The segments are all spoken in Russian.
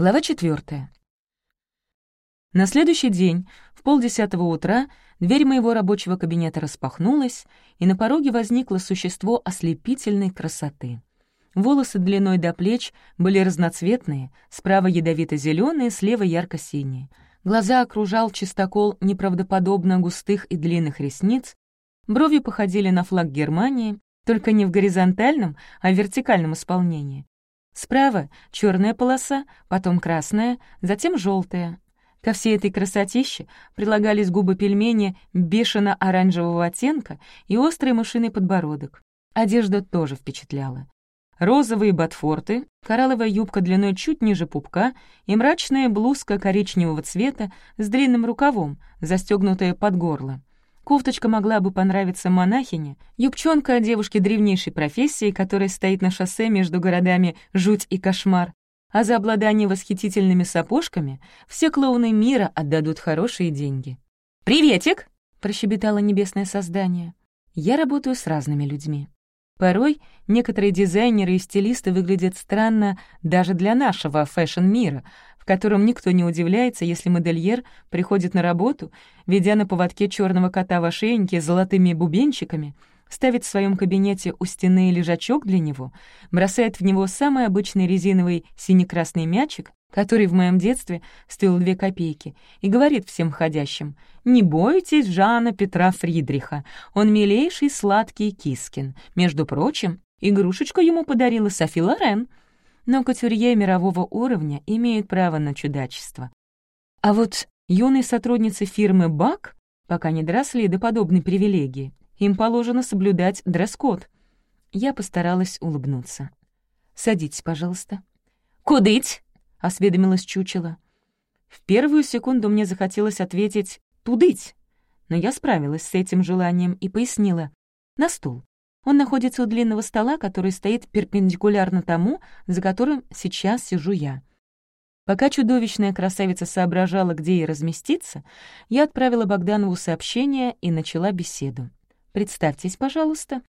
Глава четвертая. На следующий день, в полдесятого утра, дверь моего рабочего кабинета распахнулась, и на пороге возникло существо ослепительной красоты. Волосы длиной до плеч были разноцветные, справа ядовито зеленые слева ярко-синие. Глаза окружал чистокол неправдоподобно густых и длинных ресниц, брови походили на флаг Германии, только не в горизонтальном, а в вертикальном исполнении. Справа — черная полоса, потом красная, затем желтая. Ко всей этой красотище прилагались губы пельмени бешено-оранжевого оттенка и острый мышиный подбородок. Одежда тоже впечатляла. Розовые ботфорты, коралловая юбка длиной чуть ниже пупка и мрачная блузка коричневого цвета с длинным рукавом, застегнутая под горло. Кофточка могла бы понравиться монахине, юбчонка девушки древнейшей профессии, которая стоит на шоссе между городами Жуть и Кошмар, а за обладание восхитительными сапожками все клоуны мира отдадут хорошие деньги. «Приветик!» — прощебетало небесное создание. «Я работаю с разными людьми. Порой некоторые дизайнеры и стилисты выглядят странно даже для нашего фэшн-мира, в котором никто не удивляется, если модельер приходит на работу, ведя на поводке черного кота в ошейнике с золотыми бубенчиками, ставит в своем кабинете у стены лежачок для него, бросает в него самый обычный резиновый сине-красный мячик, который в моем детстве стоил две копейки, и говорит всем входящим «Не бойтесь Жана Петра Фридриха, он милейший сладкий кискин. Между прочим, игрушечку ему подарила Софи Лорен, но кутюрье мирового уровня имеют право на чудачество. А вот юные сотрудницы фирмы «Бак» пока не доросли до подобной привилегии. Им положено соблюдать дресс-код. Я постаралась улыбнуться. «Садитесь, пожалуйста». «Кудыть?» — осведомилась чучело. В первую секунду мне захотелось ответить «тудыть», но я справилась с этим желанием и пояснила «на стул». Он находится у длинного стола, который стоит перпендикулярно тому, за которым сейчас сижу я. Пока чудовищная красавица соображала, где ей разместиться, я отправила Богданову сообщение и начала беседу. «Представьтесь, пожалуйста».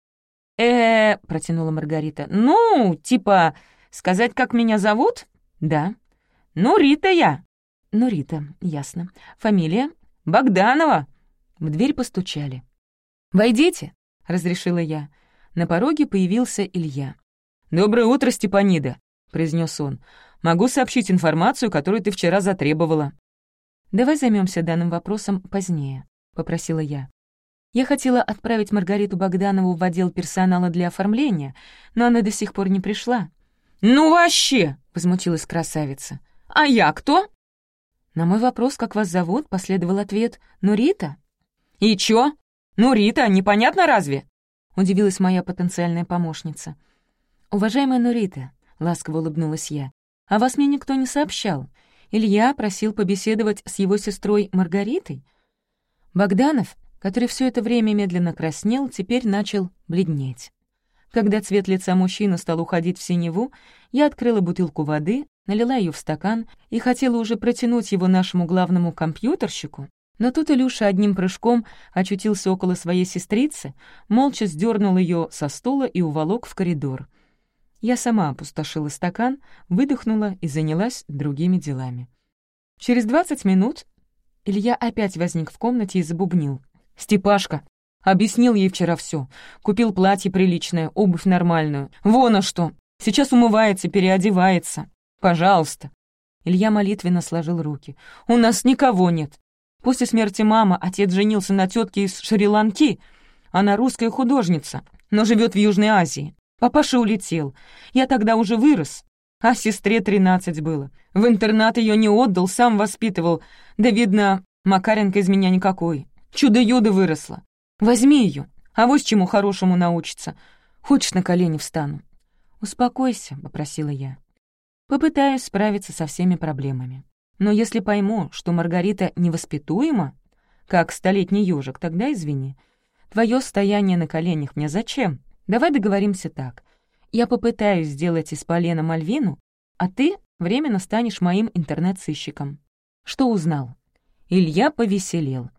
«Э-э-э», протянула Маргарита. «Ну, типа, сказать, как меня зовут?» «Да». «Ну, Рита я». «Ну, Рита, ясно. Фамилия?» «Богданова». В дверь постучали. «Войдите», — разрешила я. На пороге появился Илья. «Доброе утро, Степанида», — произнес он. «Могу сообщить информацию, которую ты вчера затребовала». «Давай займемся данным вопросом позднее», — попросила я. Я хотела отправить Маргариту Богданову в отдел персонала для оформления, но она до сих пор не пришла. «Ну вообще!» — возмутилась красавица. «А я кто?» На мой вопрос, как вас зовут, последовал ответ «Ну, Рита». «И чё? Ну, Рита, непонятно разве?» — удивилась моя потенциальная помощница. «Уважаемая Нурита», — ласково улыбнулась я, — «а вас мне никто не сообщал. Илья просил побеседовать с его сестрой Маргаритой». Богданов, который все это время медленно краснел, теперь начал бледнеть. Когда цвет лица мужчины стал уходить в синеву, я открыла бутылку воды, налила ее в стакан и хотела уже протянуть его нашему главному компьютерщику, но тут Илюша одним прыжком очутился около своей сестрицы, молча сдернул ее со стула и уволок в коридор. Я сама опустошила стакан, выдохнула и занялась другими делами. Через двадцать минут Илья опять возник в комнате и забубнил. «Степашка, объяснил ей вчера все. Купил платье приличное, обувь нормальную. Вон а что! Сейчас умывается, переодевается. Пожалуйста». Илья молитвенно сложил руки. «У нас никого нет. После смерти мамы отец женился на тетке из Шри-Ланки. Она русская художница, но живет в Южной Азии. Папаша улетел. Я тогда уже вырос, а сестре тринадцать было. В интернат ее не отдал, сам воспитывал. Да, видно, Макаренко из меня никакой. Чудо-юдо выросла. Возьми ее, а вот чему хорошему научится. Хочешь, на колени встану?» «Успокойся», — попросила я. «Попытаюсь справиться со всеми проблемами». Но если пойму, что Маргарита невоспитуема, как столетний ёжик, тогда извини. Твое стояние на коленях мне зачем? Давай договоримся так. Я попытаюсь сделать из Полена Мальвину, а ты временно станешь моим интернет-сыщиком. Что узнал? Илья повеселел.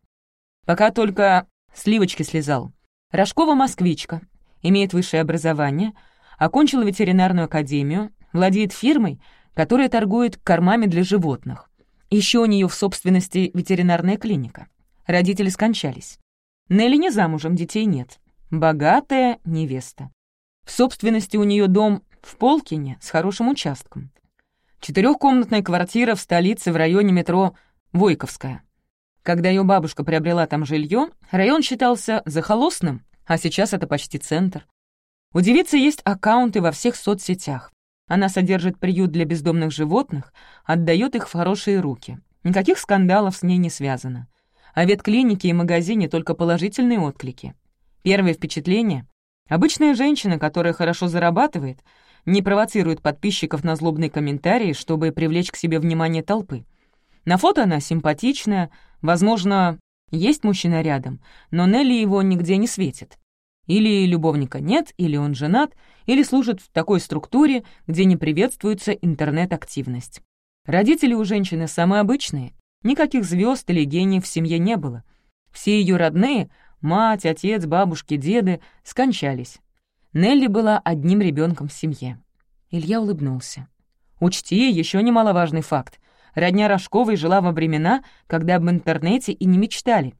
Пока только сливочки слезал. Рожкова москвичка, имеет высшее образование, окончила ветеринарную академию, владеет фирмой, которая торгует кормами для животных. Еще у нее в собственности ветеринарная клиника. Родители скончались. Нелли не замужем, детей нет. Богатая невеста. В собственности у нее дом в Полкине с хорошим участком. Четырехкомнатная квартира в столице в районе метро Войковская. Когда ее бабушка приобрела там жилье, район считался захолостным, а сейчас это почти центр. У девицы есть аккаунты во всех соцсетях. Она содержит приют для бездомных животных, отдает их в хорошие руки. Никаких скандалов с ней не связано. А ветклинике и магазине только положительные отклики. Первое впечатление — обычная женщина, которая хорошо зарабатывает, не провоцирует подписчиков на злобные комментарии, чтобы привлечь к себе внимание толпы. На фото она симпатичная, возможно, есть мужчина рядом, но Нелли его нигде не светит. Или любовника нет, или он женат, или служит в такой структуре, где не приветствуется интернет-активность. Родители у женщины самые обычные, никаких звезд или гениев в семье не было. Все ее родные — мать, отец, бабушки, деды — скончались. Нелли была одним ребенком в семье. Илья улыбнулся. «Учти еще немаловажный факт. Родня Рожковой жила во времена, когда об интернете и не мечтали.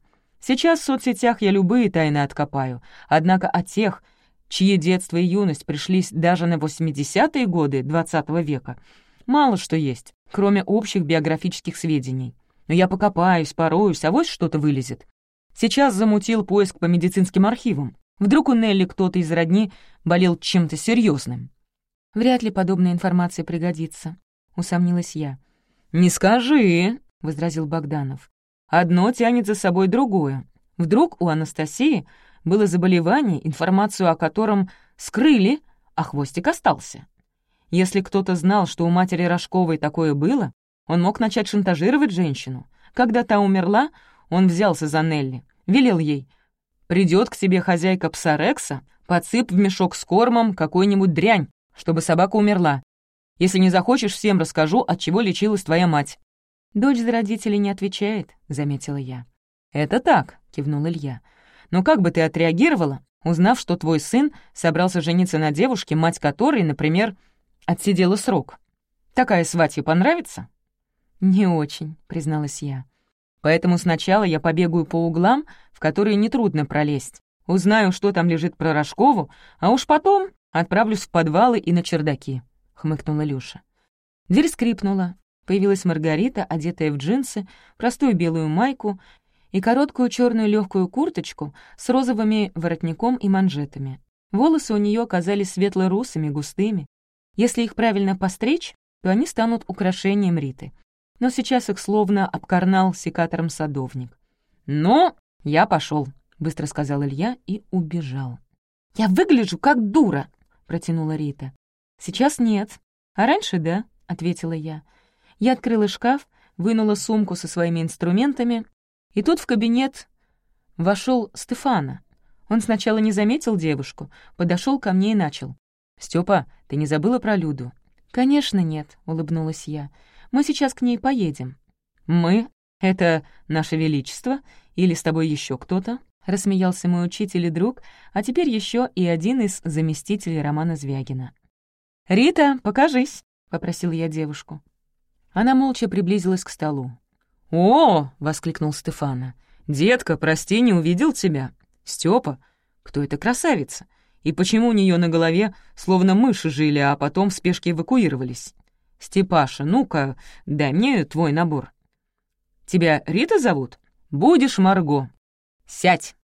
Сейчас в соцсетях я любые тайны откопаю, однако о тех, чьи детство и юность пришлись даже на 80-е годы XX -го века, мало что есть, кроме общих биографических сведений. Но я покопаюсь, пороюсь, а вот что-то вылезет. Сейчас замутил поиск по медицинским архивам. Вдруг у Нелли кто-то из родни болел чем-то серьезным. «Вряд ли подобная информация пригодится», — усомнилась я. «Не скажи», — возразил Богданов. Одно тянет за собой другое. Вдруг у Анастасии было заболевание, информацию о котором скрыли, а хвостик остался. Если кто-то знал, что у матери Рожковой такое было, он мог начать шантажировать женщину. Когда та умерла, он взялся за Нелли, велел ей «Придет к тебе хозяйка псарекса, подсыпь в мешок с кормом какую-нибудь дрянь, чтобы собака умерла. Если не захочешь, всем расскажу, от чего лечилась твоя мать. «Дочь за родителей не отвечает», — заметила я. «Это так», — кивнул Илья. «Но как бы ты отреагировала, узнав, что твой сын собрался жениться на девушке, мать которой, например, отсидела срок? Такая сватья понравится?» «Не очень», — призналась я. «Поэтому сначала я побегаю по углам, в которые нетрудно пролезть, узнаю, что там лежит про Рожкову, а уж потом отправлюсь в подвалы и на чердаки», — хмыкнула Люша. Дверь скрипнула, Появилась Маргарита, одетая в джинсы, простую белую майку и короткую черную легкую курточку с розовыми воротником и манжетами. Волосы у нее оказались светло-русыми, густыми. Если их правильно постричь, то они станут украшением Риты. Но сейчас их словно обкорнал секатором садовник. «Ну, я пошел, быстро сказал Илья и убежал. «Я выгляжу как дура!» — протянула Рита. «Сейчас нет, а раньше да», — ответила я. Я открыла шкаф, вынула сумку со своими инструментами, и тут в кабинет вошел Стефана. Он сначала не заметил девушку, подошел ко мне и начал. «Стёпа, ты не забыла про Люду?» «Конечно нет», — улыбнулась я. «Мы сейчас к ней поедем». «Мы? Это наше величество? Или с тобой еще кто-то?» — рассмеялся мой учитель и друг, а теперь еще и один из заместителей Романа Звягина. «Рита, покажись», — попросил я девушку. Она молча приблизилась к столу. «О!» — воскликнул Стефана. «Детка, прости, не увидел тебя. Степа, кто эта красавица? И почему у нее на голове словно мыши жили, а потом в спешке эвакуировались? Степаша, ну-ка, дай мне твой набор. Тебя Рита зовут? Будешь Марго. Сядь!»